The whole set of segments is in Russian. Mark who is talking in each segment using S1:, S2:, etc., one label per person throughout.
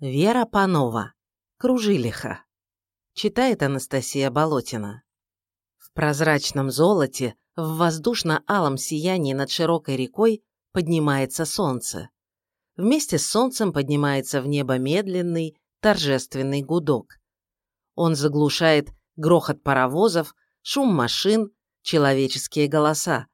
S1: Вера Панова. Кружилиха. Читает Анастасия Болотина. В прозрачном золоте, в воздушно-алом сиянии над широкой рекой поднимается солнце. Вместе с солнцем поднимается в небо медленный, торжественный гудок. Он заглушает грохот паровозов, шум машин, человеческие голоса.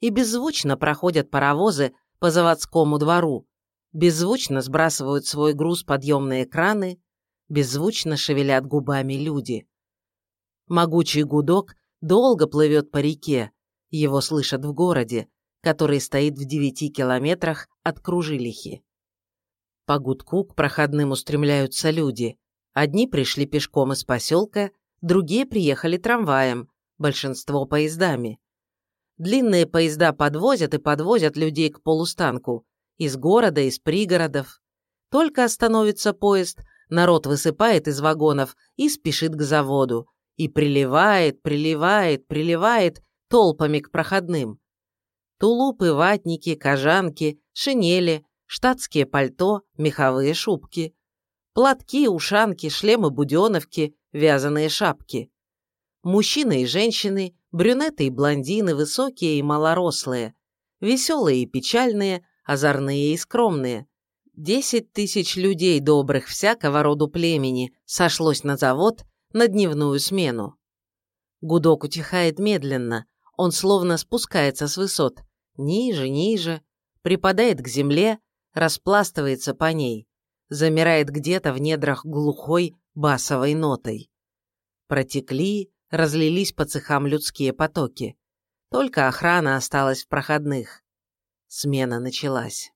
S1: И беззвучно проходят паровозы по заводскому двору, Беззвучно сбрасывают свой груз подъемные краны, беззвучно шевелят губами люди. Могучий гудок долго плывет по реке, его слышат в городе, который стоит в девяти километрах от Кружилихи. По гудку к проходным устремляются люди. Одни пришли пешком из поселка, другие приехали трамваем, большинство поездами. Длинные поезда подвозят и подвозят людей к полустанку, из города, из пригородов. Только остановится поезд, народ высыпает из вагонов и спешит к заводу. И приливает, приливает, приливает толпами к проходным. Тулупы, ватники, кожанки, шинели, штатские пальто, меховые шубки. Платки, ушанки, шлемы-буденовки, вязаные шапки. Мужчины и женщины, брюнеты и блондины, высокие и малорослые, веселые и печальные, озорные и скромные. Десять тысяч людей добрых всякого роду племени сошлось на завод на дневную смену. Гудок утихает медленно, он словно спускается с высот, ниже, ниже, припадает к земле, распластывается по ней, замирает где-то в недрах глухой басовой нотой. Протекли, разлились по цехам людские потоки. Только охрана осталась в проходных. Смена началась.